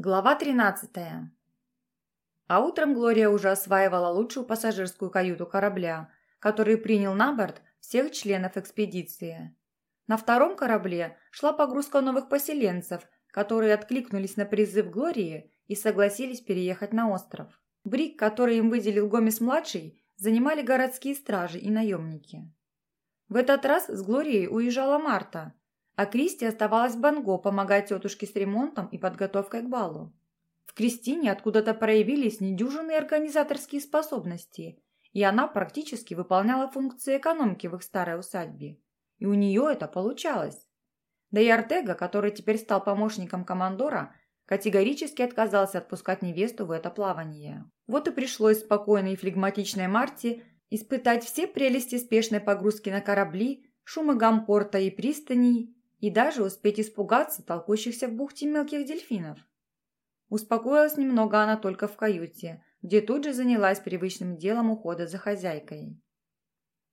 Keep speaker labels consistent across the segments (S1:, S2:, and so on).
S1: Глава 13. А утром Глория уже осваивала лучшую пассажирскую каюту корабля, который принял на борт всех членов экспедиции. На втором корабле шла погрузка новых поселенцев, которые откликнулись на призыв Глории и согласились переехать на остров. Брик, который им выделил Гомес-младший, занимали городские стражи и наемники. В этот раз с Глорией уезжала Марта, а Кристи оставалась в Банго помогать тетушке с ремонтом и подготовкой к балу. В Кристине откуда-то проявились недюжинные организаторские способности, и она практически выполняла функции экономки в их старой усадьбе. И у нее это получалось. Да и Артега, который теперь стал помощником командора, категорически отказался отпускать невесту в это плавание. Вот и пришлось спокойной и флегматичной Марте испытать все прелести спешной погрузки на корабли, шумы гампорта и пристаней, и даже успеть испугаться толкущихся в бухте мелких дельфинов. Успокоилась немного она только в каюте, где тут же занялась привычным делом ухода за хозяйкой.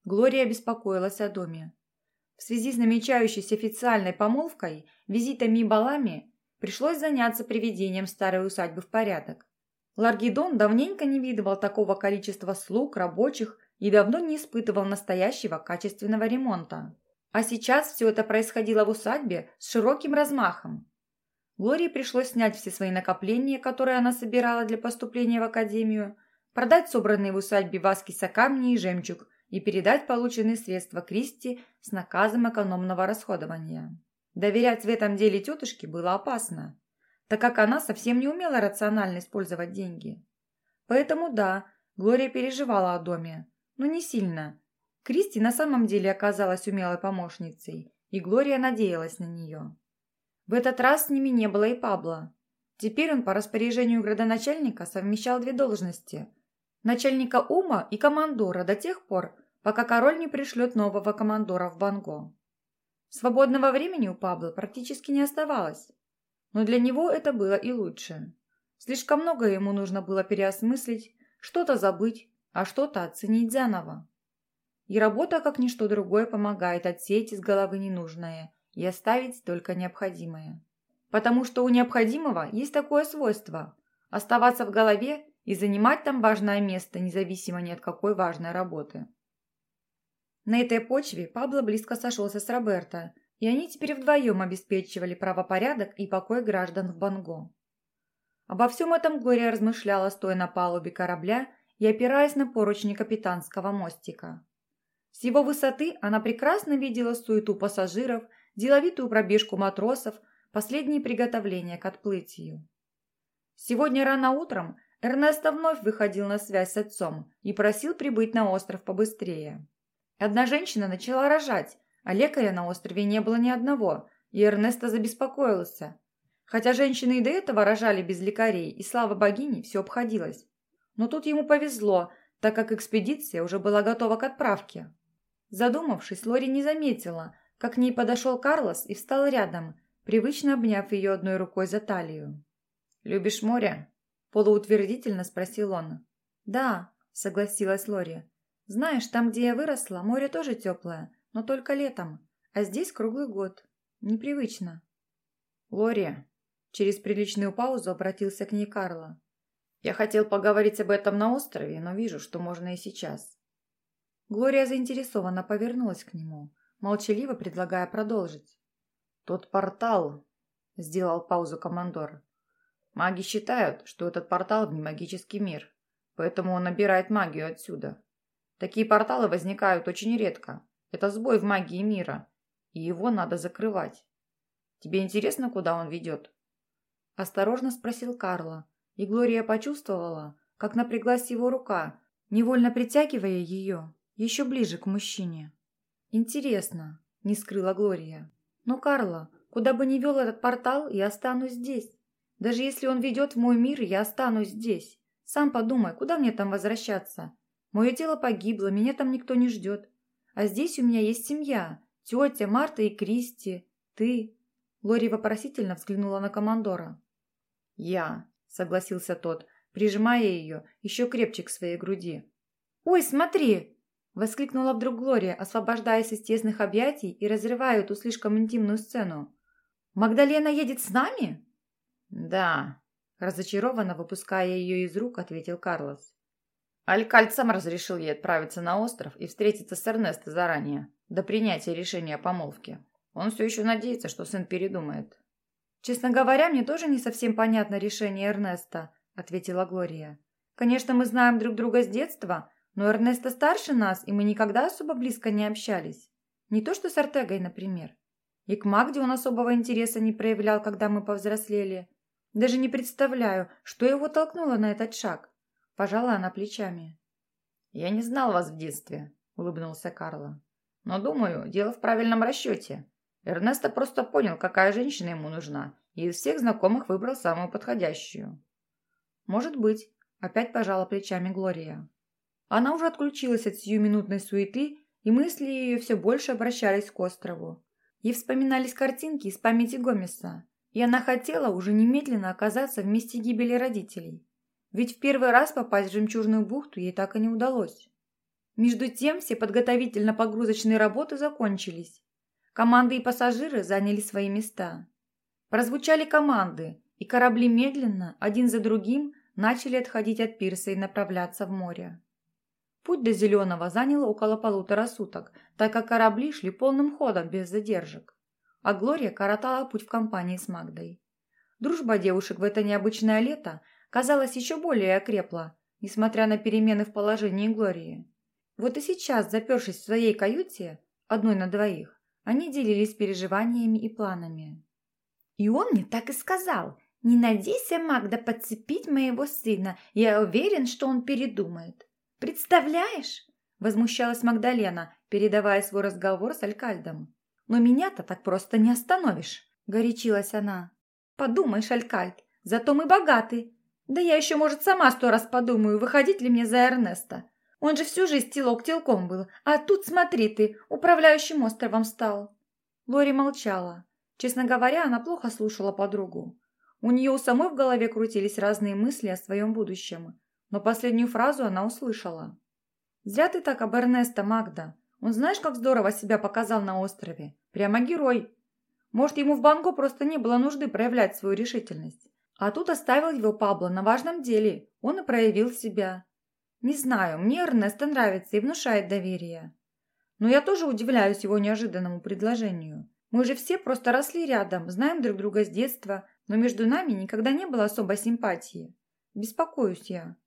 S1: Глория беспокоилась о доме. В связи с намечающейся официальной помолвкой, визитами и балами, пришлось заняться приведением старой усадьбы в порядок. Ларгидон давненько не видывал такого количества слуг, рабочих и давно не испытывал настоящего качественного ремонта. А сейчас все это происходило в усадьбе с широким размахом. Глории пришлось снять все свои накопления, которые она собирала для поступления в академию, продать собранные в усадьбе васкиса камни и жемчуг и передать полученные средства Кристи с наказом экономного расходования. Доверять в этом деле тетушке было опасно, так как она совсем не умела рационально использовать деньги. Поэтому да, Глория переживала о доме, но не сильно – Кристи на самом деле оказалась умелой помощницей, и Глория надеялась на нее. В этот раз с ними не было и Пабло. Теперь он по распоряжению градоначальника совмещал две должности – начальника ума и командора до тех пор, пока король не пришлет нового командора в Банго. Свободного времени у Пабло практически не оставалось, но для него это было и лучше. Слишком много ему нужно было переосмыслить, что-то забыть, а что-то оценить заново. И работа, как ничто другое, помогает отсеять из головы ненужное и оставить только необходимое. Потому что у необходимого есть такое свойство – оставаться в голове и занимать там важное место, независимо ни от какой важной работы. На этой почве Пабло близко сошелся с Роберто, и они теперь вдвоем обеспечивали правопорядок и покой граждан в Банго. Обо всем этом Глория размышляла, стоя на палубе корабля и опираясь на поручни капитанского мостика. С его высоты она прекрасно видела суету пассажиров, деловитую пробежку матросов, последние приготовления к отплытию. Сегодня рано утром Эрнесто вновь выходил на связь с отцом и просил прибыть на остров побыстрее. Одна женщина начала рожать, а лекаря на острове не было ни одного, и Эрнесто забеспокоился. Хотя женщины и до этого рожали без лекарей, и слава богине, все обходилось. Но тут ему повезло, так как экспедиция уже была готова к отправке. Задумавшись, Лори не заметила, как к ней подошел Карлос и встал рядом, привычно обняв ее одной рукой за талию. «Любишь море?» – полуутвердительно спросил он. «Да», – согласилась Лори. «Знаешь, там, где я выросла, море тоже теплое, но только летом, а здесь круглый год. Непривычно». «Лори», – через приличную паузу обратился к ней Карло. «Я хотел поговорить об этом на острове, но вижу, что можно и сейчас. Глория заинтересованно повернулась к нему, молчаливо предлагая продолжить. «Тот портал», — сделал паузу командор. «Маги считают, что этот портал не магический мир, поэтому он набирает магию отсюда. Такие порталы возникают очень редко. Это сбой в магии мира, и его надо закрывать. Тебе интересно, куда он ведет?» Осторожно спросил Карла, и Глория почувствовала, как напряглась его рука, невольно притягивая ее еще ближе к мужчине. «Интересно», – не скрыла Глория. «Но, Карла, куда бы ни вел этот портал, я останусь здесь. Даже если он ведет в мой мир, я останусь здесь. Сам подумай, куда мне там возвращаться? Мое тело погибло, меня там никто не ждет. А здесь у меня есть семья, тетя, Марта и Кристи, ты». Лори вопросительно взглянула на командора. «Я», – согласился тот, прижимая ее еще крепче к своей груди. «Ой, смотри!» Воскликнула вдруг Глория, освобождаясь из тесных объятий и разрывая эту слишком интимную сцену. «Магдалена едет с нами?» «Да», Разочарованно выпуская ее из рук, ответил Карлос. Алькальд сам разрешил ей отправиться на остров и встретиться с Эрнесто заранее, до принятия решения о помолвке. Он все еще надеется, что сын передумает. «Честно говоря, мне тоже не совсем понятно решение Эрнеста», — ответила Глория. «Конечно, мы знаем друг друга с детства, но Эрнесто старше нас, и мы никогда особо близко не общались. Не то что с Артегой, например. И к Магде он особого интереса не проявлял, когда мы повзрослели. Даже не представляю, что его толкнуло на этот шаг. Пожала она плечами. «Я не знал вас в детстве», — улыбнулся Карло. «Но, думаю, дело в правильном расчете. Эрнесто просто понял, какая женщина ему нужна, и из всех знакомых выбрал самую подходящую». «Может быть», — опять пожала плечами Глория. Она уже отключилась от сиюминутной суеты, и мысли ее все больше обращались к острову. Ей вспоминались картинки из памяти Гомеса, и она хотела уже немедленно оказаться в месте гибели родителей. Ведь в первый раз попасть в жемчужную бухту ей так и не удалось. Между тем все подготовительно-погрузочные работы закончились. Команды и пассажиры заняли свои места. Прозвучали команды, и корабли медленно, один за другим, начали отходить от пирса и направляться в море. Путь до Зеленого занял около полутора суток, так как корабли шли полным ходом без задержек. А Глория коротала путь в компании с Магдой. Дружба девушек в это необычное лето – казалось, еще более окрепла, несмотря на перемены в положении Глории. Вот и сейчас, запершись в своей каюте, одной на двоих, они делились переживаниями и планами.
S2: «И он мне так и сказал. Не надейся, Магда, подцепить моего сына. Я уверен, что он передумает. Представляешь?» Возмущалась Магдалена, передавая свой разговор с Алькальдом. «Но меня-то так просто не остановишь», – горячилась она. «Подумаешь, Алькальд, зато мы богаты, да я еще, может, сама сто раз подумаю, выходить ли мне за Эрнеста. Он же всю жизнь телок-телком был, а тут, смотри ты, управляющим островом стал». Лори молчала. Честно говоря, она плохо слушала подругу. У нее у самой в голове крутились разные мысли о своем будущем, но последнюю фразу она услышала. «Зря ты так об Эрнесто, Магда. Он знаешь, как здорово себя показал на острове? Прямо герой. Может, ему в Банго просто не было нужды проявлять свою решительность. А тут оставил его Пабло на важном деле. Он и проявил себя. Не знаю, мне Эрнесто нравится и внушает доверие. Но я тоже удивляюсь его неожиданному предложению. Мы же все просто росли рядом, знаем друг друга с детства, но между нами никогда не было особой симпатии. Беспокоюсь я,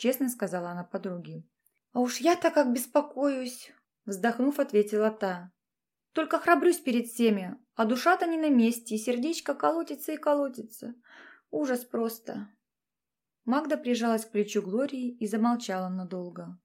S2: честно сказала она подруге. А уж я-то как беспокоюсь, вздохнув, ответила та. Только храбрюсь перед всеми, а душа-то не на месте, и сердечко колотится и колотится. Ужас просто. Магда прижалась к плечу Глории и замолчала надолго.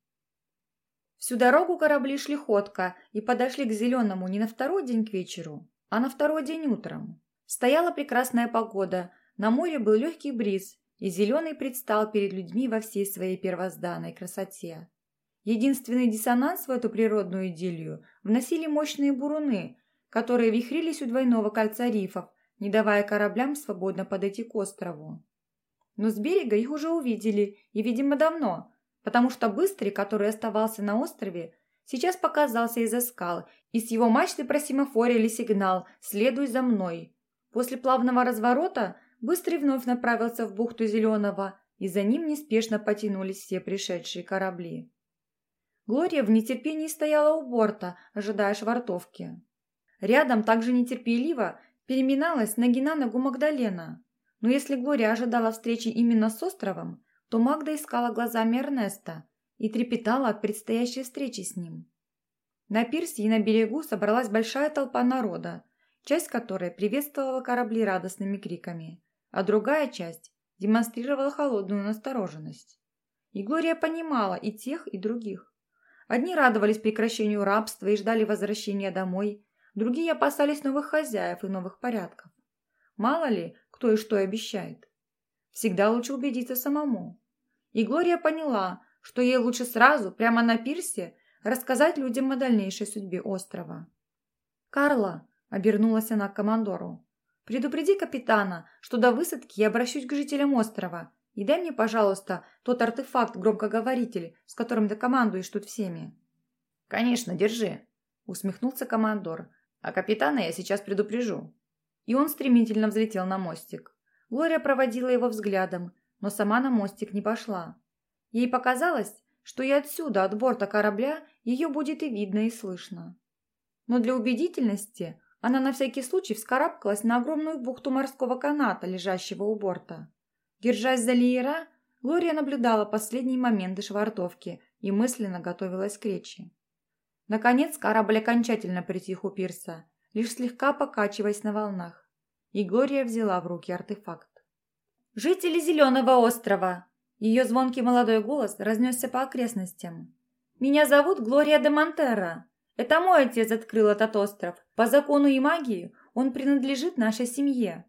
S2: Всю дорогу корабли шли ходко и подошли к Зеленому не на второй день к вечеру, а на второй день утром. Стояла прекрасная погода, на море был легкий бриз, и Зеленый предстал перед людьми во всей своей первозданной красоте. Единственный диссонанс в эту природную идиллию вносили мощные буруны, которые вихрились у двойного кольца рифов, не давая кораблям свободно подойти к острову. Но с берега их уже увидели, и, видимо, давно, потому что Быстрый, который оставался на острове, сейчас показался из-за скал, и с его мачты просимофорили сигнал «Следуй за мной». После плавного разворота Быстрый вновь направился в бухту Зеленого, и за ним неспешно потянулись все пришедшие корабли. Глория в нетерпении стояла у борта, ожидая швартовки. Рядом также нетерпеливо переминалась ноги на ногу Магдалена. Но если Глория ожидала встречи именно с островом, то Магда искала глазами Эрнеста и трепетала от предстоящей встречи с ним. На пирсе и на берегу собралась большая толпа народа, часть которой приветствовала корабли радостными криками, а другая часть демонстрировала холодную настороженность. И Глория понимала и тех, и других. Одни радовались прекращению рабства и ждали возвращения домой, Другие опасались новых хозяев и новых порядков. Мало ли, кто и что обещает. Всегда лучше убедиться самому. И Глория поняла, что ей лучше сразу, прямо на пирсе, рассказать людям о дальнейшей судьбе острова. «Карла», — обернулась она к командору, — «предупреди капитана, что до высадки я обращусь к жителям острова, и дай мне, пожалуйста, тот артефакт-громкоговоритель, с которым ты командуешь тут всеми».
S1: «Конечно, держи», — усмехнулся командор, а капитана я сейчас предупрежу». И он стремительно взлетел на мостик. Глория проводила его взглядом, но сама на мостик не пошла. Ей показалось, что и отсюда, от борта корабля, ее будет и видно, и слышно. Но для убедительности она на всякий случай вскарабкалась на огромную бухту морского каната, лежащего у борта. Держась за леера, Глория наблюдала последние моменты швартовки и мысленно готовилась к речи. Наконец корабль окончательно притих у пирса, лишь слегка покачиваясь на волнах. И Глория взяла в руки артефакт. «Жители Зеленого острова!» Ее звонкий молодой голос разнесся по окрестностям. «Меня зовут Глория де Монтеро. Это мой отец открыл этот остров. По закону и магии он принадлежит нашей семье.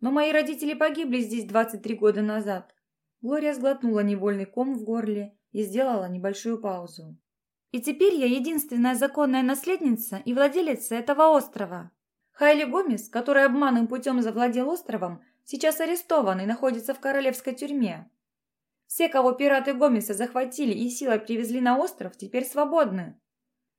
S1: Но мои родители погибли здесь 23 года назад». Глория сглотнула невольный ком в горле и сделала небольшую паузу. «И теперь я единственная законная наследница и владелица этого острова. Хайли Гомес, который обманным путем завладел островом, сейчас арестован и находится в королевской тюрьме. Все, кого пираты Гомеса захватили и силой привезли на остров, теперь свободны.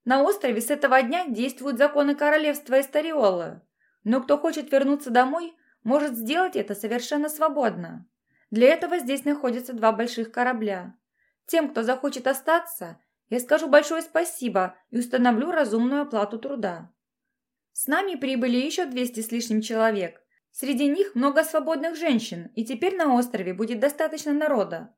S1: На острове с этого дня действуют законы королевства Эстариолы, но кто хочет вернуться домой, может сделать это совершенно свободно. Для этого здесь находятся два больших корабля. Тем, кто захочет остаться, я скажу большое спасибо и установлю разумную оплату труда. С нами прибыли еще 200 с лишним человек. Среди них много свободных женщин, и теперь на острове будет достаточно народа.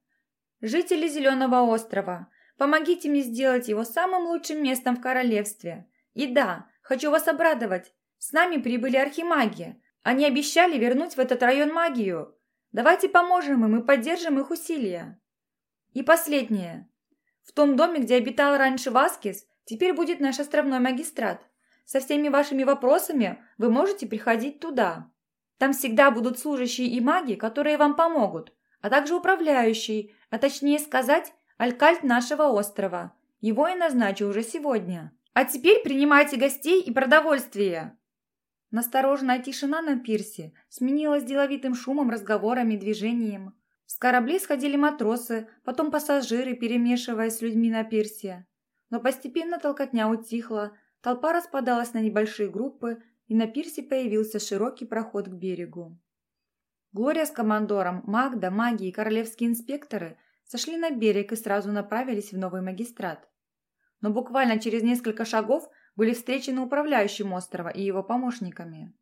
S1: Жители Зеленого острова, помогите мне сделать его самым лучшим местом в королевстве. И да, хочу вас обрадовать. С нами прибыли архимаги. Они обещали вернуть в этот район магию. Давайте поможем им и поддержим их усилия. И последнее. В том доме, где обитал раньше Васкис, теперь будет наш островной магистрат. Со всеми вашими вопросами вы можете приходить туда. Там всегда будут служащие и маги, которые вам помогут, а также управляющий, а точнее сказать, алькальт нашего острова. Его я назначу уже сегодня. А теперь принимайте гостей и продовольствие!» Настороженная тишина на пирсе сменилась деловитым шумом, разговорами, движением. С кораблей сходили матросы, потом пассажиры, перемешиваясь с людьми на пирсе. Но постепенно толкотня утихла, толпа распадалась на небольшие группы, и на пирсе появился широкий проход к берегу. Глория с командором, Магда, маги и королевские инспекторы сошли на берег и сразу направились в новый магистрат. Но буквально через несколько шагов были встречены управляющим острова и его помощниками.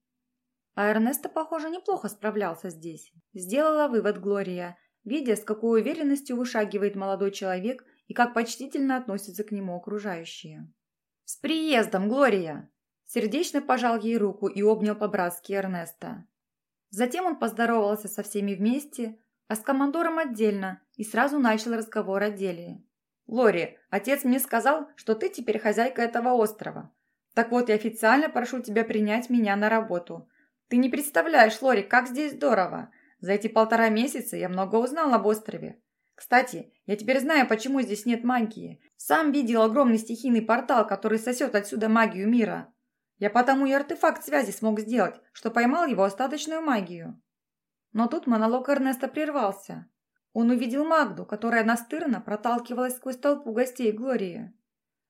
S1: А Эрнесто, похоже, неплохо справлялся здесь. Сделала вывод Глория, видя, с какой уверенностью вышагивает молодой человек и как почтительно относятся к нему окружающие. «С приездом, Глория!» Сердечно пожал ей руку и обнял по-братски Эрнеста. Затем он поздоровался со всеми вместе, а с командором отдельно и сразу начал разговор о деле. «Лори, отец мне сказал, что ты теперь хозяйка этого острова. Так вот, я официально прошу тебя принять меня на работу. Ты не представляешь, Лори, как здесь здорово. За эти полтора месяца я много узнал об острове. Кстати, я теперь знаю, почему здесь нет магии. Сам видел огромный стихийный портал, который сосет отсюда магию мира. Я потому и артефакт связи смог сделать, что поймал его остаточную магию. Но тут монолог Эрнеста прервался. Он увидел Магду, которая настырно проталкивалась сквозь толпу гостей Глории.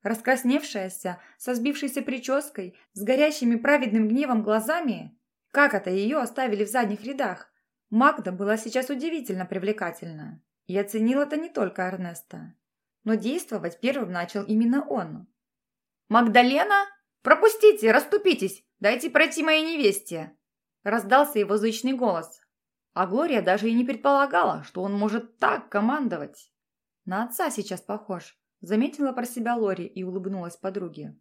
S1: Раскрасневшаяся, со сбившейся прической, с горящими праведным гневом глазами, как это ее оставили в задних рядах, Магда была сейчас удивительно привлекательна. И оценил это не только Эрнеста. Но действовать первым начал именно он. «Магдалена?» «Пропустите, расступитесь, дайте пройти моей невесте!» Раздался его зычный голос. А Глория даже и не предполагала, что он может так командовать. На отца сейчас похож, заметила про себя Лори и улыбнулась подруге.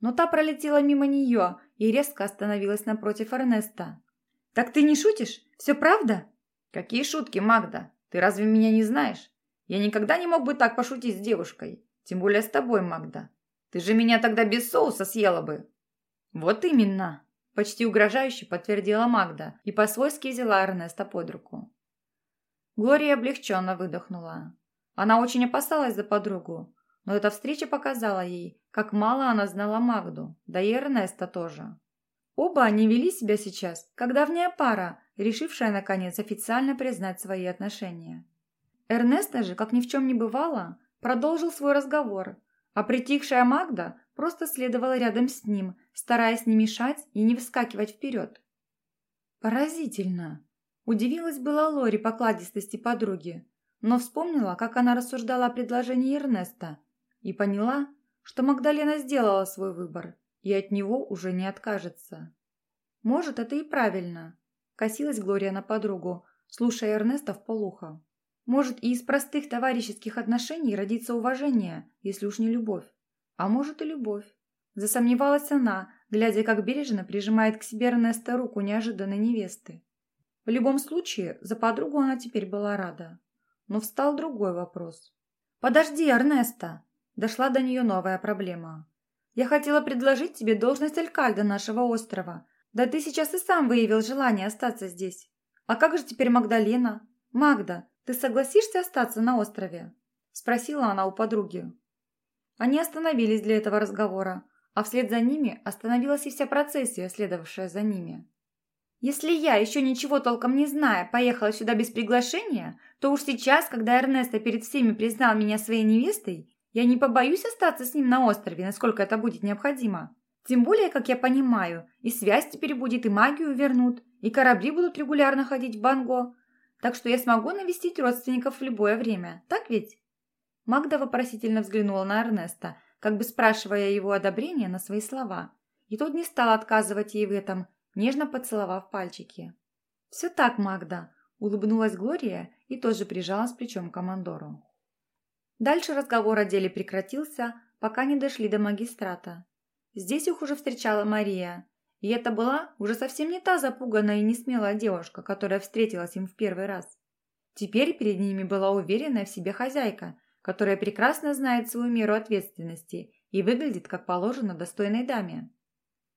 S1: Но та пролетела мимо нее и резко остановилась напротив Эрнеста. «Так ты не шутишь? Все правда?» «Какие шутки, Магда? Ты разве меня не знаешь? Я никогда не мог бы так пошутить с девушкой. Тем более с тобой, Магда. Ты же меня тогда без соуса съела бы!» «Вот именно!» – почти угрожающе подтвердила Магда и по-свойски взяла Эрнеста под руку. Глория облегченно выдохнула. Она очень опасалась за подругу, но эта встреча показала ей, как мало она знала Магду, да и Эрнеста тоже. Оба они вели себя сейчас, как давняя пара, решившая, наконец, официально признать свои отношения. Эрнеста же, как ни в чем не бывало, продолжил свой разговор – а притихшая Магда просто следовала рядом с ним, стараясь не мешать и не выскакивать вперед. «Поразительно!» Удивилась была Лори покладистости подруги, но вспомнила, как она рассуждала о предложении Эрнеста, и поняла, что Магдалена сделала свой выбор и от него уже не откажется. Может, это и правильно, косилась Глория на подругу, слушая Эрнеста в полухо. Может, и из простых товарищеских отношений родится уважение, если уж не любовь. А может и любовь. Засомневалась она, глядя, как бережно прижимает к себе Эрнеста руку неожиданной невесты. В любом случае, за подругу она теперь была рада. Но встал другой вопрос. «Подожди, Эрнеста!» Дошла до нее новая проблема. «Я хотела предложить тебе должность алькальда нашего острова. Да ты сейчас и сам выявил желание остаться здесь. А как же теперь Магдалена? Магда, ты согласишься остаться на острове?» Спросила она у подруги. Они остановились для этого разговора, а вслед за ними остановилась и вся процессия, следовавшая за ними. «Если я, еще ничего толком не зная, поехала сюда без приглашения, то уж сейчас, когда Эрнесто перед всеми признал меня своей невестой, я не побоюсь остаться с ним на острове, насколько это будет необходимо. Тем более, как я понимаю, и связь теперь будет, и магию вернут, и корабли будут регулярно ходить в Банго, так что я смогу навестить родственников в любое время, так ведь?» Магда вопросительно взглянула на Эрнеста, как бы спрашивая его одобрения на свои слова. И тот не стал отказывать ей в этом, нежно поцеловав пальчики. «Все так, Магда», – улыбнулась Глория и тоже прижалась плечом к командору. Дальше разговор о деле прекратился, пока не дошли до магистрата. Здесь их уже встречала Мария, и это была уже совсем не та запуганная и несмелая девушка, которая встретилась им в первый раз. Теперь перед ними была уверенная в себе хозяйка, которая прекрасно знает свою меру ответственности и выглядит, как положено, достойной даме.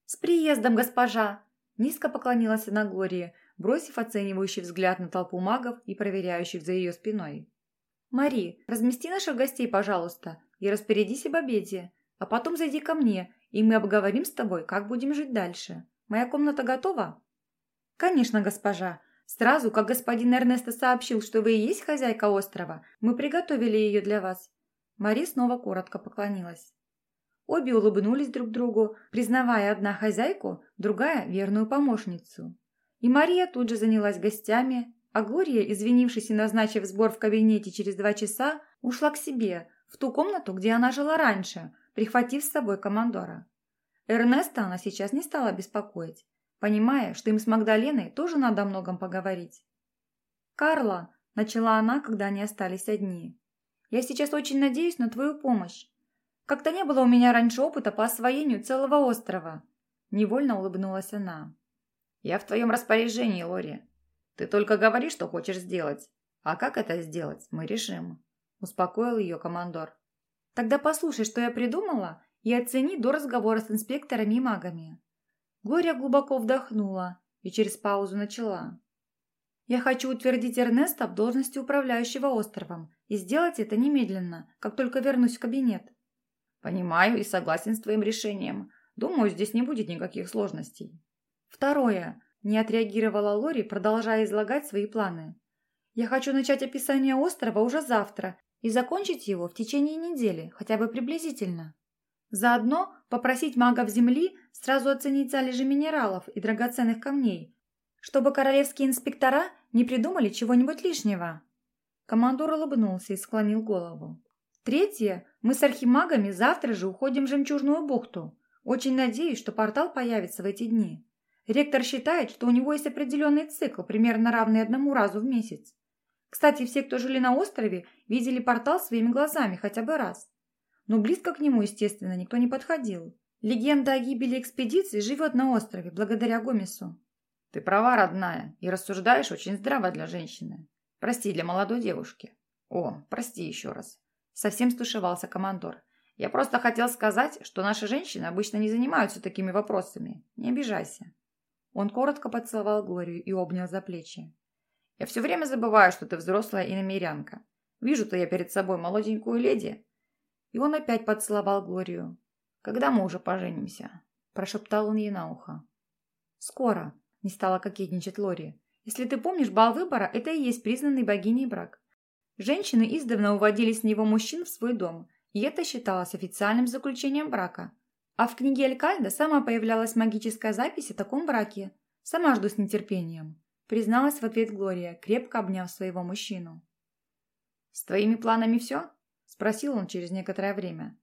S1: «С приездом, госпожа!» Низко поклонилась она Глории, бросив оценивающий взгляд на толпу магов и проверяющих за ее спиной. «Мари, размести наших гостей, пожалуйста, и распорядись об обеде, а потом зайди ко мне, и мы обговорим с тобой, как будем жить дальше. Моя комната готова?» «Конечно, госпожа. Сразу, как господин Эрнесто сообщил, что вы и есть хозяйка острова, мы приготовили ее для вас». Мари снова коротко поклонилась. Обе улыбнулись друг другу, признавая одна хозяйку, другая – верную помощницу. И Мария тут же занялась гостями, а Глория, извинившись и назначив сбор в кабинете через два часа, ушла к себе, в ту комнату, где она жила раньше, прихватив с собой командора. Эрнеста она сейчас не стала беспокоить, понимая, что им с Магдаленой тоже надо о многом поговорить. «Карла», – начала она, когда они остались одни, – «я сейчас очень надеюсь на твою помощь. Как-то не было у меня раньше опыта по освоению целого острова». Невольно улыбнулась она.
S3: «Я в твоем распоряжении, Лори. Ты только говори, что хочешь сделать. А как это сделать, мы решим», – успокоил ее командор.
S1: «Тогда послушай, что я придумала, и оцени до разговора с инспекторами и магами». Глория глубоко вдохнула и через паузу начала. «Я хочу утвердить Эрнеста в должности управляющего островом и сделать это немедленно, как только вернусь в кабинет.
S3: Понимаю и согласен с твоим решением. Думаю, здесь не будет никаких сложностей.
S1: Второе. Не отреагировала Лори, продолжая излагать свои планы. Я хочу начать описание острова уже завтра и закончить его в течение недели, хотя бы приблизительно. Заодно попросить магов Земли сразу оценить залежи минералов и драгоценных камней, чтобы королевские инспектора не придумали чего-нибудь лишнего. Командор улыбнулся и склонил голову. Третье. Мы с архимагами завтра же уходим в Жемчужную бухту. Очень надеюсь, что портал появится в эти дни. Ректор считает, что у него есть определенный цикл, примерно равный одному разу в месяц. Кстати, все, кто жили на острове, видели портал своими глазами хотя бы раз. Но близко к нему, естественно, никто не подходил. Легенда о гибели экспедиции живет на острове, благодаря Гомесу.
S3: Ты права, родная, и рассуждаешь очень здраво для женщины. Прости, для молодой девушки. О, прости еще раз. Совсем стушевался командор. Я просто хотел сказать, что наши женщины обычно не занимаются такими вопросами. Не обижайся. Он коротко поцеловал Глорию и обнял за плечи. Я все время забываю, что ты взрослая и намерянка. Вижу-то я перед собой молоденькую леди. И он опять поцеловал Глорию. Когда мы уже поженимся? Прошептал он ей на ухо.
S1: Скоро, не стала кокетничать Лори. Если ты помнишь, бал выбора – это и есть признанный богиней брак. Женщины издавна уводили с него мужчин в свой дом, и это считалось официальным заключением брака. А в книге Алькальда сама появлялась магическая запись о таком браке. Сама жду с нетерпением. Призналась в ответ Глория, крепко обняв своего мужчину.
S3: «С твоими планами все?» – спросил он через некоторое время.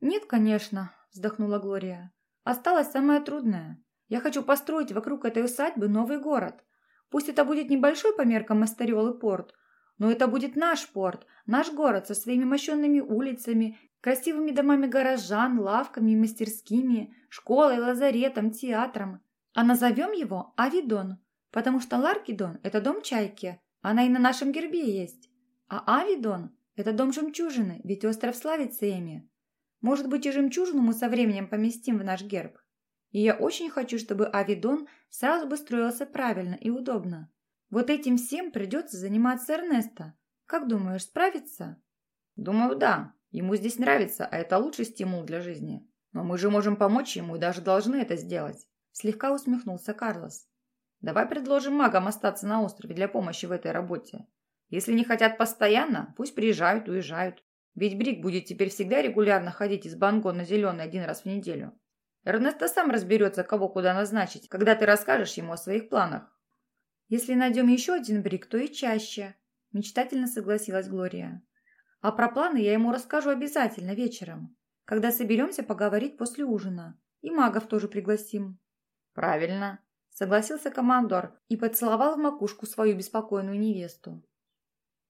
S1: «Нет, конечно», – вздохнула Глория. «Осталось самое трудное. Я хочу построить вокруг этой усадьбы новый город. Пусть это будет небольшой по меркам Мастарел и порт, но это будет наш порт, наш город со своими мощенными улицами, красивыми домами горожан, лавками и мастерскими, школой, лазаретом, театром. А назовем его Авидон, потому что Ларкидон – это дом чайки, она и на нашем гербе есть. А Авидон – это дом жемчужины, ведь остров славится ими. Может быть, и жемчужину мы со временем поместим в наш герб. И я очень хочу, чтобы Авидон сразу бы строился правильно и удобно. Вот этим всем придется заниматься Эрнеста. Как думаешь, справится?
S3: Думаю, да. Ему здесь нравится, а это лучший стимул для жизни. Но мы же можем помочь ему и даже должны это сделать. Слегка усмехнулся Карлос. Давай предложим магам остаться на острове для помощи в этой работе. Если не хотят постоянно, пусть приезжают, уезжают. Ведь Брик будет теперь всегда регулярно ходить из Банго на зеленый один раз в неделю. Эрнесто сам разберется, кого куда назначить, когда ты расскажешь ему о своих планах.
S1: «Если найдем еще один брик, то и чаще», – мечтательно согласилась Глория. «А про планы я ему расскажу обязательно вечером, когда соберемся поговорить после ужина. И магов тоже пригласим».
S3: «Правильно», – согласился командор и поцеловал в макушку свою беспокойную невесту.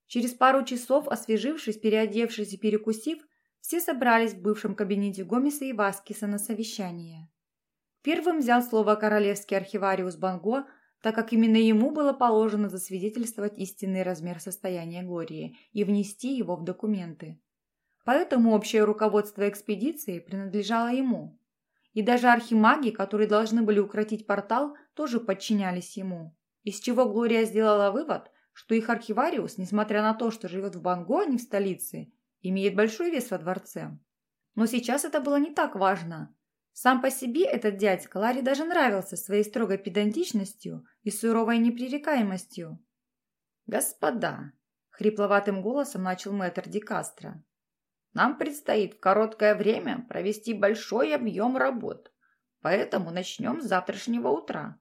S1: Через пару часов, освежившись, переодевшись и перекусив, все собрались в бывшем кабинете Гомеса и Васкиса на совещание. Первым взял слово королевский архивариус Банго – так как именно ему было положено засвидетельствовать истинный размер состояния Глории и внести его в документы. Поэтому общее руководство экспедиции принадлежало ему. И даже архимаги, которые должны были укротить портал, тоже подчинялись ему. Из чего Глория сделала вывод, что их архивариус, несмотря на то, что живет в Банго, а не в столице, имеет большой вес во дворце. Но сейчас это было не так важно, сам по себе этот дядька Ларе даже нравился своей строгой педантичностью и суровой непререкаемостью.
S3: «Господа!» – хрипловатым голосом начал мэтр Ди Кастро. «Нам предстоит в короткое время провести большой объем работ, поэтому начнем с завтрашнего утра.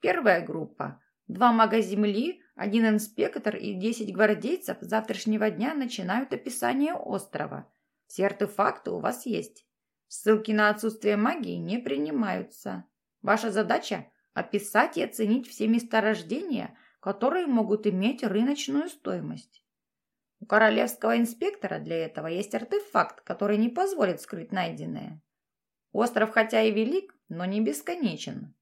S3: Первая группа – два мага Земли, один инспектор и десять гвардейцев завтрашнего дня начинают описание острова. Все артефакты у вас есть. Ссылки на отсутствие магии не принимаются. Ваша задача – описать и оценить все месторождения, которые могут иметь рыночную стоимость. У королевского инспектора для этого есть артефакт, который не позволит скрыть найденное. Остров хотя и велик, но не бесконечен.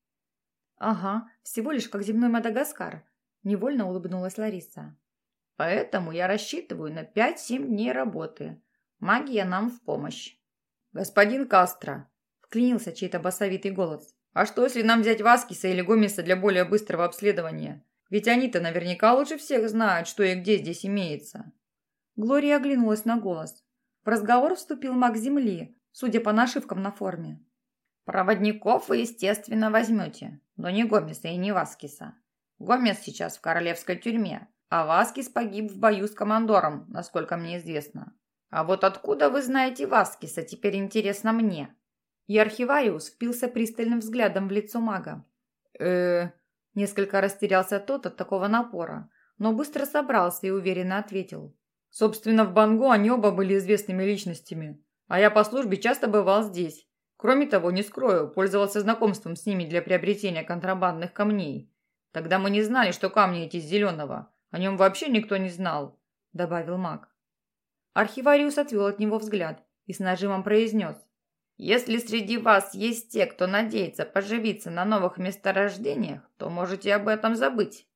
S1: Ага, всего лишь как земной Мадагаскар, невольно улыбнулась Лариса.
S3: Поэтому я рассчитываю на 5-7 дней работы. Магия нам в помощь. «Господин Кастро!» – вклинился чей-то басовитый голос. «А что, если нам взять Васкиса или Гомеса для более быстрого обследования? Ведь они-то наверняка лучше всех знают, что и где здесь имеется».
S1: Глория оглянулась на голос. В разговор вступил маг Земли, судя по нашивкам на форме.
S3: «Проводников вы, естественно, возьмете, но не Гомеса и не Васкиса. Гомес сейчас в королевской тюрьме, а Васкис погиб в бою с командором, насколько мне известно. А вот откуда вы знаете Васкиса, теперь интересно мне.
S1: И архивариус впился пристальным взглядом в лицо мага.
S3: э Несколько растерялся тот от такого напора, но быстро собрался и уверенно ответил. Собственно, в Бангу они оба были известными личностями, а я по службе часто бывал здесь. Кроме того, не скрою, пользовался знакомством с ними для приобретения контрабандных камней. Тогда мы не знали, что камни эти зеленого. О нем вообще никто не знал», – добавил маг.
S1: Архивариус отвел от него взгляд и с нажимом произнес.
S3: «Если среди вас есть те, кто надеется поживиться на новых месторождениях, то можете об этом забыть.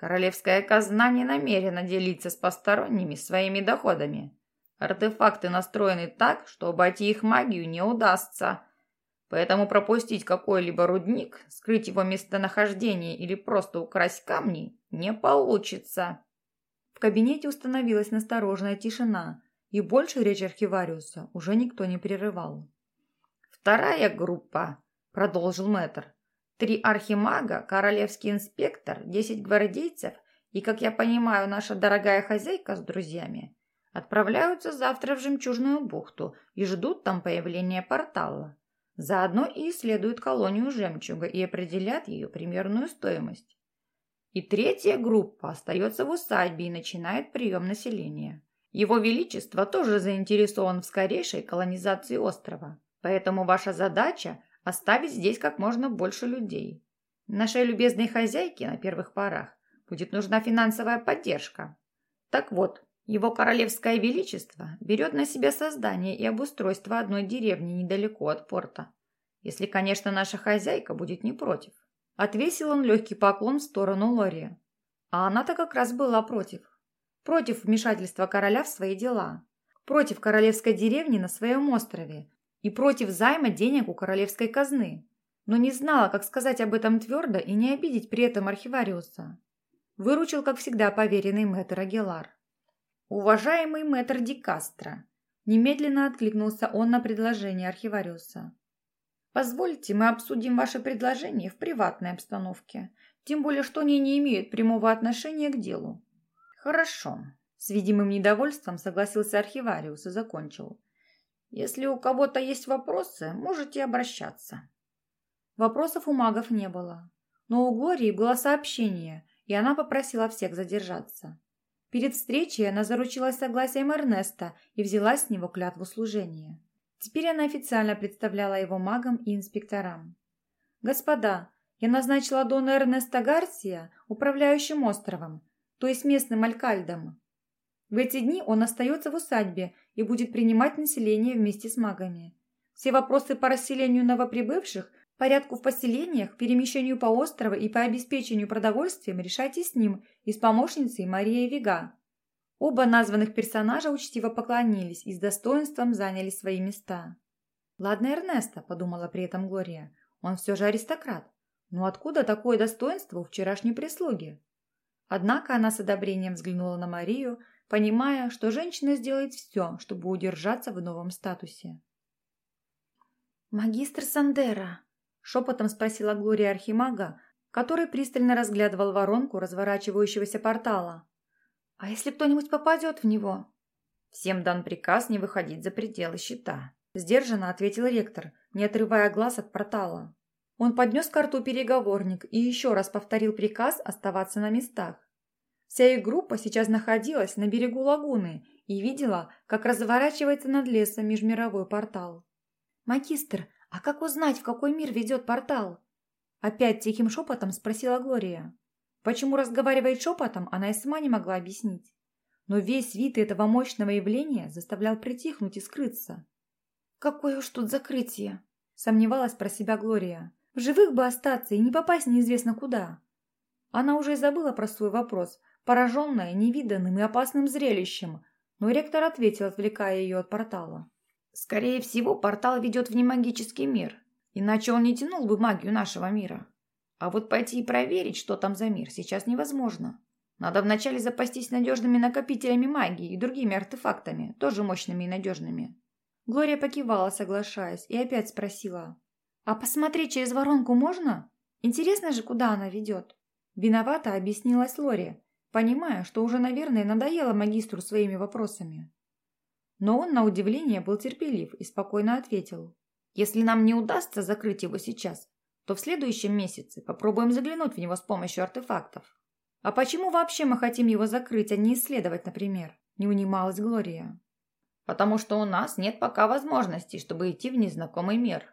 S3: Королевская казна не намерена делиться с посторонними своими доходами. Артефакты настроены так, что обойти их магию не удастся. Поэтому пропустить какой-либо рудник, скрыть его местонахождение или просто украсть камни не получится».
S1: В кабинете установилась настороженная тишина, и больше речь архивариуса уже никто не прерывал.
S3: «Вторая группа», – продолжил мэтр. «Три архимага, королевский инспектор, десять гвардейцев и, как я понимаю, наша дорогая хозяйка с друзьями отправляются завтра в Жемчужную бухту и ждут там появления портала. Заодно и исследуют колонию жемчуга и определят ее примерную стоимость. И третья группа остается в усадьбе и начинает прием населения. Его Величество тоже заинтересован в скорейшей колонизации острова, поэтому ваша задача – оставить здесь как можно больше людей. Нашей любезной хозяйке на первых порах будет нужна финансовая поддержка. Так вот, его королевское величество берет на себя создание и обустройство одной деревни недалеко от порта. Если, конечно, наша хозяйка будет не против. Отвесил он легкий поклон в сторону Лори. А она-то как раз была против. Против вмешательства короля в свои дела. Против королевской деревни на своем острове. И против займа денег у королевской казны. Но не знала, как сказать об этом твердо и не обидеть при этом архивариуса. Выручил, как всегда, поверенный мэтр Агелар. «Уважаемый мэтр Ди Кастро!» Немедленно откликнулся он на предложение архивариуса. Позвольте, мы обсудим ваше предложение в приватной обстановке, тем более что они не имеют прямого отношения к делу. Хорошо. С видимым недовольством согласился архивариус и закончил. Если у кого-то есть вопросы, можете обращаться. Вопросов у магов не было, но у Глории было сообщение, и она попросила всех задержаться. Перед встречей она заручилась согласием Эрнеста и взяла с него клятву служения. Теперь она официально представляла его магам и инспекторам. «Господа, я назначила Дона Эрнеста Гарсия управляющим островом, то есть местным алькальдом. В эти дни он остается в усадьбе и будет принимать население вместе с магами. Все вопросы по расселению новоприбывших, порядку в поселениях, перемещению по острову и по обеспечению продовольствием решайте с ним и с помощницей Марией Вига. Оба названных персонажа учтиво поклонились и с достоинством заняли свои места. «Ладно, Эрнеста», – подумала при этом Глория, – «он все же аристократ. Но откуда такое достоинство у вчерашней прислуги?» Однако она с одобрением взглянула на Марию, понимая, что женщина сделает все, чтобы удержаться в новом статусе.
S2: «Магистр Сандера», – шепотом спросила Глория Архимага, который пристально разглядывал воронку разворачивающегося портала. А если кто-нибудь попадет в него?
S3: Всем дан приказ не выходить за пределы щита. Сдержанно ответил ректор, не отрывая глаз от портала. Он поднес к рту переговорник и еще раз повторил приказ оставаться на местах. Вся их группа сейчас находилась на берегу лагуны и видела, как разворачивается над лесом межмировой портал.
S2: «Магистр, а как узнать, в какой мир ведет портал?»
S1: Опять тихим шепотом спросила Глория. Почему разговаривает шепотом, она и сама не могла объяснить. Но весь вид этого мощного явления заставлял притихнуть и скрыться.
S2: «Какое уж тут закрытие!»
S1: – сомневалась про себя Глория. «В живых бы остаться и не попасть неизвестно куда». Она уже и забыла про свой вопрос, пораженная невиданным и опасным зрелищем, но ректор ответил, отвлекая ее от портала.
S3: «Скорее всего, портал ведет в немагический мир, иначе он не тянул бы магию нашего мира. А вот пойти и проверить, что там за мир, сейчас невозможно. Надо вначале запастись надежными накопителями магии и другими артефактами, тоже мощными и надежными.
S1: Глория покивала, соглашаясь, и опять спросила. «А посмотреть через воронку можно? Интересно же, куда она ведет?» Виновата объяснилась Лори, понимая, что уже, наверное, надоело магистру своими вопросами. Но он, на удивление, был терпелив и спокойно ответил. «Если нам не удастся закрыть его сейчас, то в следующем месяце попробуем заглянуть в него с помощью артефактов. А почему вообще мы хотим его закрыть, а не исследовать, например? Не унималась Глория.
S3: Потому что у нас нет пока возможности, чтобы идти в незнакомый мир.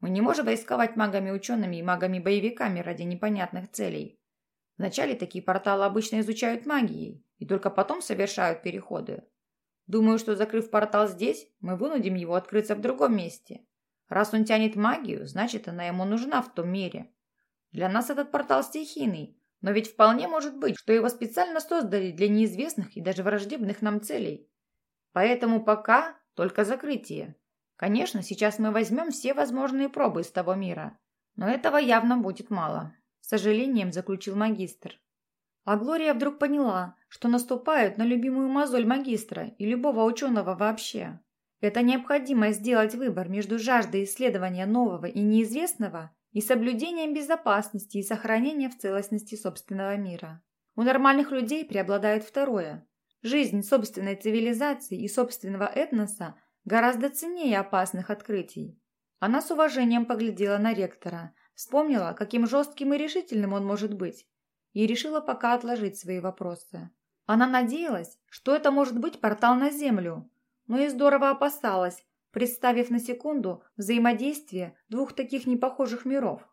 S3: Мы не можем рисковать магами-учеными и магами-боевиками ради непонятных целей. Вначале такие порталы обычно изучают магией и только потом совершают переходы. Думаю, что закрыв портал здесь, мы вынудим его открыться в другом месте. Раз он тянет магию, значит, она ему нужна в том мире. Для нас этот портал стихийный, но ведь вполне может быть, что его специально создали для неизвестных и даже враждебных нам целей. Поэтому пока только закрытие. Конечно, сейчас мы возьмем все возможные пробы из того мира, но этого явно будет мало. С сожалением заключил магистр. А Глория вдруг поняла, что наступают на любимую мозоль магистра и любого ученого вообще. Это необходимо сделать выбор между жаждой исследования нового и неизвестного и соблюдением безопасности и сохранения в целостности собственного мира. У нормальных людей преобладает второе. Жизнь собственной цивилизации и собственного этноса гораздо ценнее опасных открытий. Она с уважением поглядела на ректора, вспомнила, каким жестким и решительным он может быть,
S1: и решила пока отложить свои вопросы. Она надеялась, что это может быть портал на Землю, но и здорово опасалась, представив на секунду взаимодействие двух таких непохожих миров.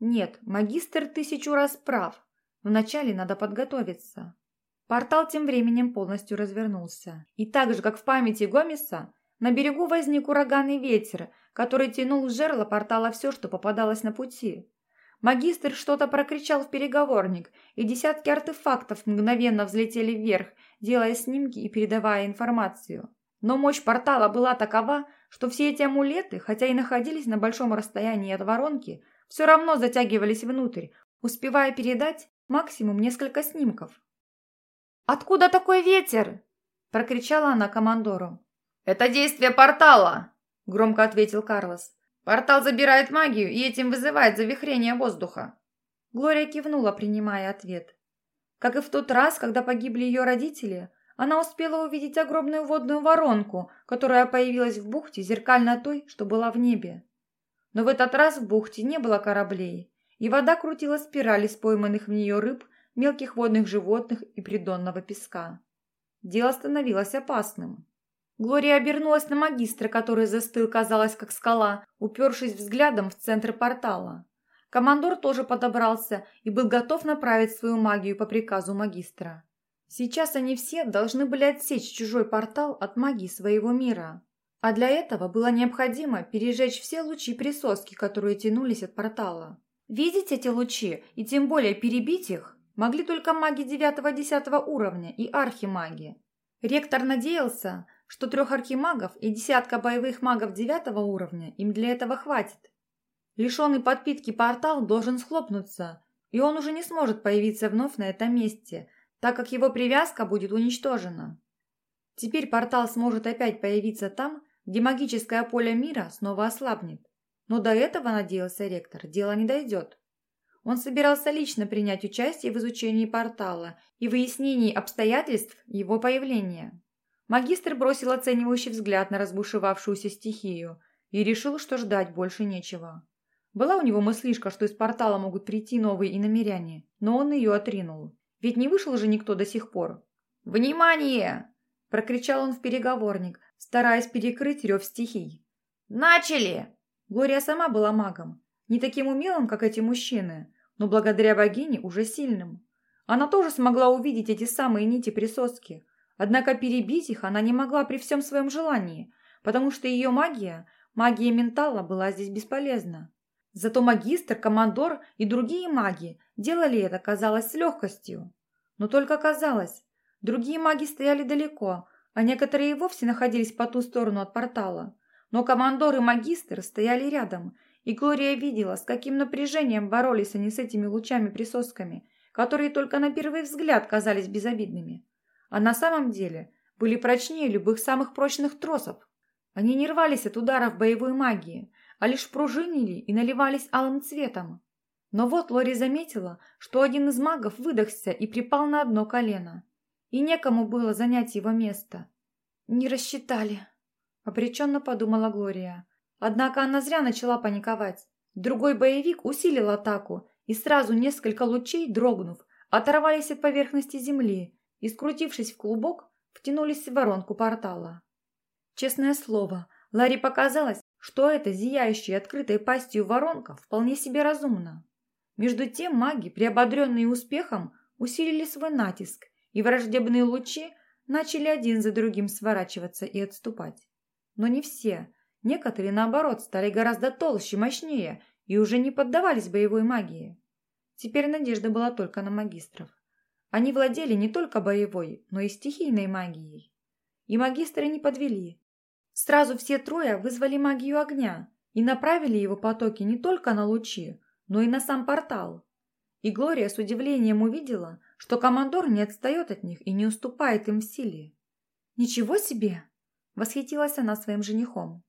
S1: Нет, магистр тысячу раз прав. Вначале надо подготовиться. Портал тем временем полностью развернулся. И так же, как в памяти Гомеса, на берегу возник ураганный ветер, который тянул в жерло портала все, что попадалось на пути. Магистр что-то прокричал в переговорник, и десятки артефактов мгновенно взлетели вверх, делая снимки и передавая информацию. Но мощь портала была такова, что все эти амулеты, хотя и находились на большом расстоянии от воронки, все равно затягивались внутрь, успевая передать максимум несколько снимков.
S2: «Откуда такой ветер?» – прокричала она командору.
S3: «Это действие портала!» – громко ответил Карлос. «Портал забирает магию и этим вызывает завихрение воздуха».
S1: Глория кивнула, принимая ответ. Как и в тот раз, когда погибли ее родители, она успела увидеть огромную водную воронку, которая появилась в бухте зеркально той, что была в небе. Но в этот раз в бухте не было кораблей, и вода крутила спирали с пойманных в нее рыб, мелких водных животных и придонного песка. Дело становилось опасным. Глория обернулась на магистра, который застыл, казалось, как скала, упершись взглядом в центр портала. Командор тоже подобрался и был готов направить свою магию по приказу магистра. Сейчас они все должны были отсечь чужой портал от магии своего мира. А для этого было необходимо пережечь все лучи присоски, которые тянулись от портала. Видеть эти лучи и тем более перебить их могли только маги 9-10 уровня и архимаги. Ректор надеялся, что трех архимагов и десятка боевых магов 9 уровня им для этого хватит. Лишенный подпитки портал должен схлопнуться, и он уже не сможет появиться вновь на этом месте, так как его привязка будет уничтожена. Теперь портал сможет опять появиться там, где магическое поле мира снова ослабнет. Но до этого, надеялся ректор, дело не дойдет. Он собирался лично принять участие в изучении портала и выяснении обстоятельств его появления. Магистр бросил оценивающий взгляд на разбушевавшуюся стихию и решил, что ждать больше нечего. Была у него мыслишка, что из портала могут прийти новые иномеряне, но он ее отринул. Ведь не вышел же никто до сих пор. «Внимание!» – прокричал он в переговорник, стараясь перекрыть рев стихий.
S2: «Начали!»
S1: Глория сама была магом. Не таким умелым, как эти мужчины, но благодаря богине уже сильным. Она тоже смогла увидеть эти самые нити присоски. Однако перебить их она не могла при всем своем желании, потому что ее магия, магия ментала, была здесь бесполезна. Зато магистр, командор и другие маги делали это, казалось, с легкостью. Но только казалось. Другие маги стояли далеко, а некоторые и вовсе находились по ту сторону от портала. Но командор и магистр стояли рядом и Глория видела, с каким напряжением боролись они с этими лучами-присосками, которые только на первый взгляд казались безобидными. А на самом деле были прочнее любых самых прочных тросов. Они не рвались от ударов боевой магии, а лишь пружинили и наливались алым цветом. Но вот Лори заметила, что один из магов выдохся и припал на одно колено. И некому было занять его место. «Не рассчитали», — обреченно подумала Глория. Однако она зря начала паниковать. Другой боевик усилил атаку, и сразу несколько лучей, дрогнув, оторвались от поверхности земли и, скрутившись в клубок, втянулись в воронку портала. Честное слово, Ларри показалось, что эта зияющая открытой пастью воронка вполне себе разумна. Между тем маги, приободренные успехом, усилили свой натиск, и враждебные лучи начали один за другим сворачиваться и отступать. Но не все, Некоторые, наоборот, стали гораздо толще, мощнее и уже не поддавались боевой магии. Теперь надежда была только на магистров. Они владели не только боевой, но и стихийной магией. И магистры не подвели. Сразу все трое вызвали магию огня и направили его потоки не только на лучи, но и на сам портал. И Глория с удивлением увидела, что командор не отстает от них и не уступает им в силе. «Ничего себе!» – восхитилась она своим женихом.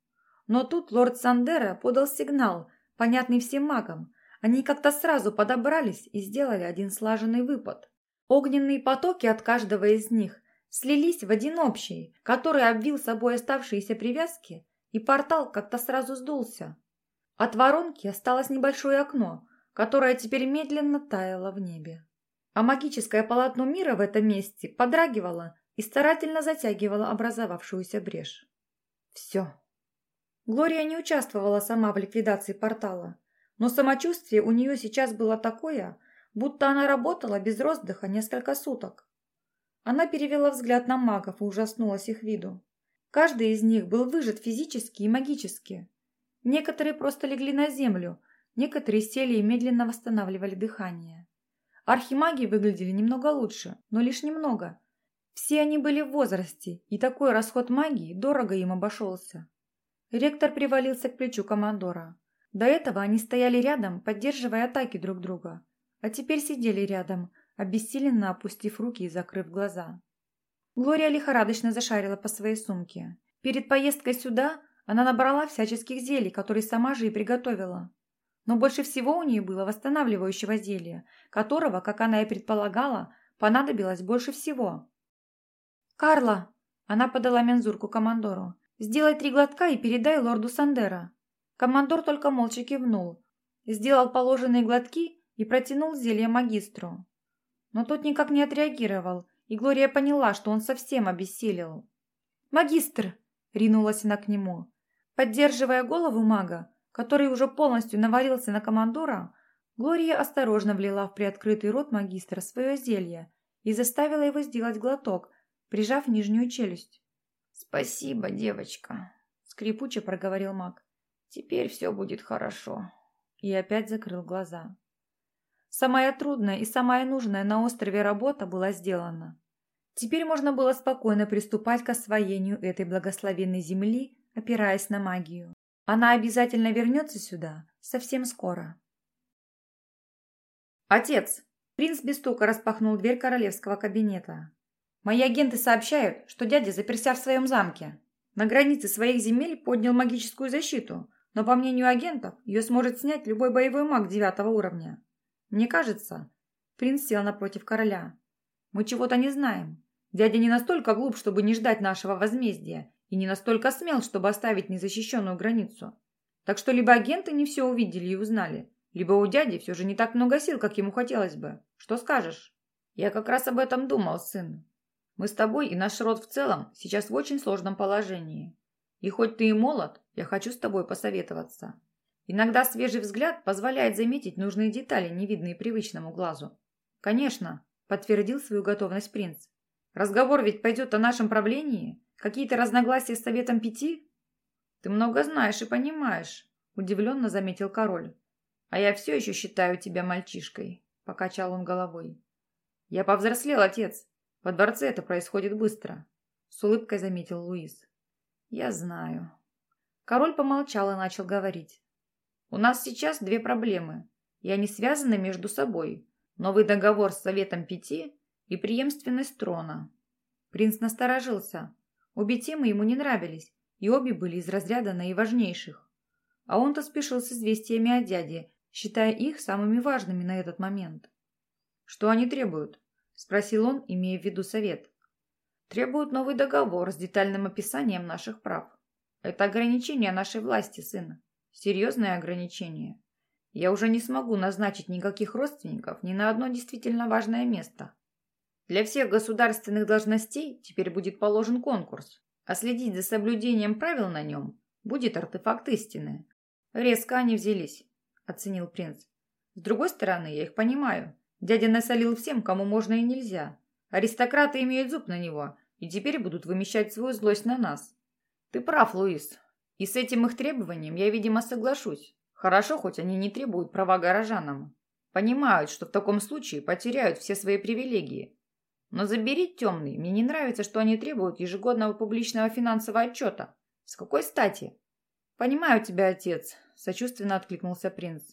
S1: Но тут лорд Сандера подал сигнал, понятный всем магам. Они как-то сразу подобрались и сделали один слаженный выпад. Огненные потоки от каждого из них слились в один общий, который обвил собой оставшиеся привязки, и портал как-то сразу сдулся. От воронки осталось небольшое окно, которое теперь медленно таяло в небе. а магическое полотно мира в этом месте подрагивало и старательно затягивало образовавшуюся брешь. Все. Глория не участвовала сама в ликвидации портала, но самочувствие у нее сейчас было такое, будто она работала без роздыха несколько суток. Она перевела взгляд на магов и ужаснулась их виду. Каждый из них был выжат физически и магически. Некоторые просто легли на землю, некоторые сели и медленно восстанавливали дыхание. Архимаги выглядели немного лучше, но лишь немного. Все они были в возрасте, и такой расход магии дорого им обошелся. Ректор привалился к плечу командора. До этого они стояли рядом, поддерживая атаки друг друга, а теперь сидели рядом, обессиленно опустив руки и закрыв глаза. Глория лихорадочно зашарила по своей сумке. Перед поездкой сюда она набрала всяческих зелий, которые сама же и приготовила. Но больше всего у нее было восстанавливающего зелья, которого, как она и предполагала, понадобилось больше всего. «Карла!» – она подала мензурку командору. «Сделай три глотка и передай лорду Сандера». Командор только молча кивнул, сделал положенные глотки и протянул зелье магистру. Но тот никак не отреагировал, и Глория поняла, что он совсем обессилел. «Магистр!» – ринулась она к нему. Поддерживая голову мага, который уже полностью навалился на командора, Глория осторожно влила в приоткрытый рот магистра свое зелье и заставила его сделать глоток, прижав нижнюю челюсть.
S3: «Спасибо, девочка», — скрипуче проговорил маг. «Теперь все будет хорошо».
S1: И опять закрыл глаза. Самая трудная и самая нужная на острове работа была сделана. Теперь можно было спокойно приступать к освоению этой благословенной земли, опираясь на магию. Она обязательно вернется сюда совсем скоро. «Отец!» Принц без стука распахнул дверь королевского кабинета. «Мои агенты сообщают, что дядя заперся в своем замке. На границе своих земель поднял магическую защиту, но, по мнению агентов, ее сможет снять любой боевой маг девятого уровня. Мне кажется...» Принц сел напротив короля. «Мы чего-то не знаем. Дядя не настолько глуп, чтобы не ждать нашего возмездия, и не настолько смел, чтобы оставить незащищенную границу. Так что либо агенты не все увидели и узнали, либо у дяди все же не так много сил, как ему хотелось бы. Что скажешь?
S3: Я как раз об этом думал, сын. Мы с тобой и наш род в целом сейчас в очень сложном положении. И хоть ты и молод, я хочу с тобой посоветоваться. Иногда свежий взгляд позволяет заметить нужные детали, невидные привычному глазу.
S1: Конечно, подтвердил свою готовность принц. Разговор ведь пойдет о нашем правлении, Какие-то разногласия с Советом Пяти?
S3: Ты много знаешь и понимаешь, удивленно заметил король. А я все еще считаю тебя мальчишкой, покачал он головой.
S1: Я повзрослел, отец. Во дворце это происходит быстро, с улыбкой заметил Луис.
S3: Я знаю.
S1: Король помолчал и начал говорить.
S3: У нас сейчас две проблемы, и они связаны между собой. Новый договор с Советом Пяти и преемственность трона.
S1: Принц насторожился. Обе темы ему не нравились, и обе были из разряда наиважнейших. А он-то спешил с известиями о дяде, считая их самыми важными на этот момент. «Что они требуют?» – спросил он, имея в виду совет.
S3: «Требуют новый договор с детальным описанием наших прав. Это ограничение нашей власти, сын. Серьезное ограничение. Я уже не смогу назначить никаких родственников ни на одно действительно важное место. Для всех государственных должностей теперь будет положен конкурс, а следить за соблюдением правил на нем будет артефакт истины.
S1: Резко они взялись, оценил принц. С другой стороны, я их понимаю. Дядя насолил всем, кому можно и нельзя. Аристократы имеют зуб на него и теперь будут вымещать свою злость на нас.
S3: Ты прав, Луис. И с этим их требованием я, видимо, соглашусь. Хорошо, хоть они не требуют права горожанам. Понимают, что в таком случае потеряют все свои привилегии. Но забери темный, мне не нравится, что они требуют ежегодного публичного финансового отчета. С какой стати?
S1: Понимаю тебя, отец, сочувственно откликнулся принц.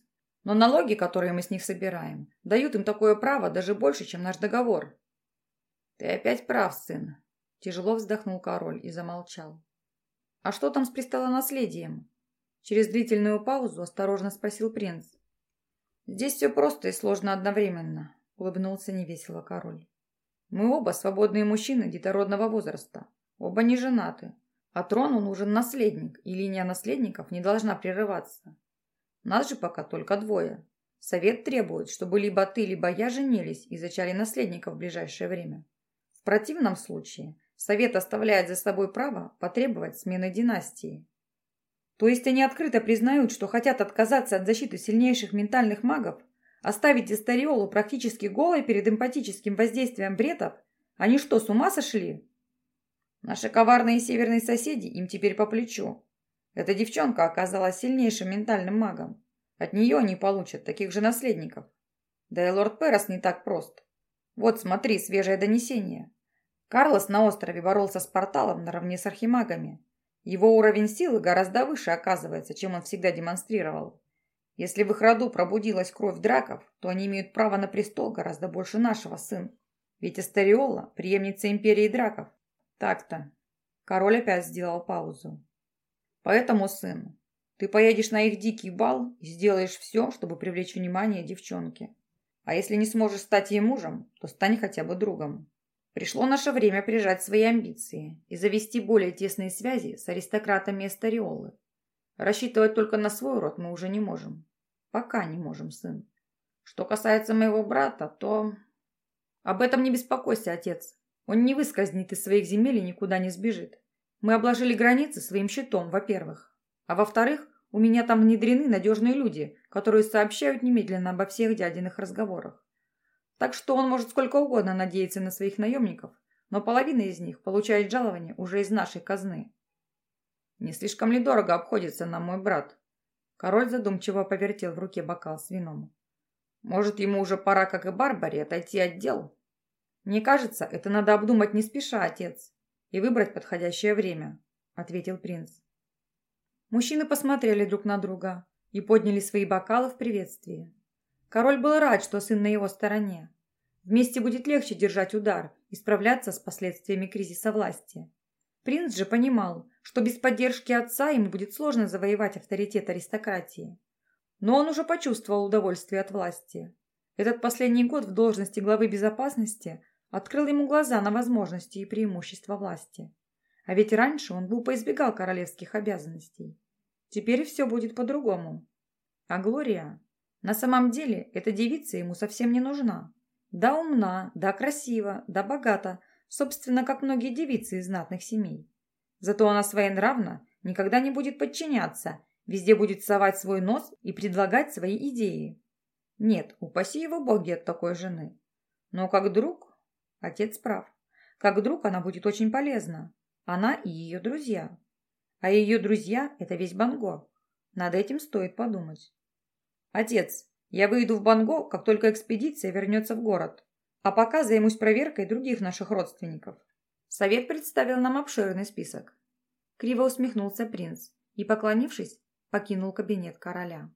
S1: Но налоги, которые мы с них собираем, дают им такое право даже больше, чем наш договор.
S3: Ты опять прав, сын.
S1: Тяжело вздохнул король и замолчал. А что там с престолонаследием? Через длительную паузу осторожно спросил принц.
S3: Здесь все просто и сложно одновременно, улыбнулся невесело король. Мы оба свободные мужчины детородного возраста. Оба не женаты. А трону нужен наследник, и линия наследников не должна прерываться. Нас же пока только двое. Совет требует, чтобы либо ты, либо я женились и зачали наследника в ближайшее время. В противном случае Совет оставляет за собой право потребовать смены династии. То есть они открыто признают, что хотят отказаться от защиты сильнейших ментальных магов, оставить Истариолу практически голой перед эмпатическим воздействием бретов? Они что, с ума сошли? Наши коварные северные соседи им теперь по плечу. Эта девчонка оказалась сильнейшим ментальным магом. От нее они получат таких же наследников. Да и лорд Перос не так прост. Вот смотри, свежее донесение. Карлос на острове боролся с порталом наравне с архимагами. Его уровень силы гораздо выше оказывается, чем он всегда демонстрировал. Если в их роду пробудилась кровь драков, то они имеют право на престол гораздо больше нашего, сын. Ведь Астериола – преемница империи драков. Так-то. Король опять сделал паузу. Поэтому, сын, ты поедешь на их дикий бал и сделаешь все, чтобы привлечь внимание девчонки. А если не сможешь стать ей мужем, то стань хотя бы другом. Пришло наше время прижать свои амбиции и завести более тесные связи с аристократами Эстариолы. Рассчитывать только на свой род мы уже не можем. Пока не можем, сын. Что касается моего брата, то... Об этом не беспокойся, отец. Он не выскользнет из своих земель и никуда не сбежит. Мы обложили границы своим щитом, во-первых. А во-вторых, у меня там внедрены надежные люди, которые сообщают немедленно обо всех дядиных разговорах. Так что он может сколько угодно надеяться на своих наемников, но половина из них получает жалование уже из нашей казны. Не слишком ли дорого обходится нам мой брат? Король задумчиво повертел в руке бокал с вином. Может, ему уже пора, как и Барбаре, отойти от дел? Мне кажется, это надо обдумать не спеша, отец, и выбрать подходящее время, ответил принц. Мужчины посмотрели друг на друга и подняли свои бокалы в приветствии. Король был рад, что сын на его стороне. Вместе будет легче держать удар и справляться с последствиями кризиса власти. Принц же понимал, что без поддержки отца ему будет сложно завоевать авторитет аристократии. Но он уже почувствовал удовольствие от власти. Этот последний год в должности главы безопасности открыл ему глаза на возможности и преимущества власти. А ведь раньше он глупо избегал королевских обязанностей. Теперь все будет по-другому. А Глория? На самом деле, эта девица ему совсем не нужна. Да умна, да красива, да богата, собственно, как многие девицы из знатных семей. Зато она своенравна, никогда не будет подчиняться, везде будет совать свой нос и предлагать свои идеи. Нет, упаси его боги от такой жены. Но как друг, отец прав, как друг она будет очень полезна. Она и ее друзья. А ее друзья – это весь Банго. Над этим стоит подумать. Отец, я выйду в Банго, как только экспедиция вернется в город. А пока займусь проверкой других наших родственников. Совет представил нам обширный список. Криво усмехнулся принц и, поклонившись, покинул кабинет короля.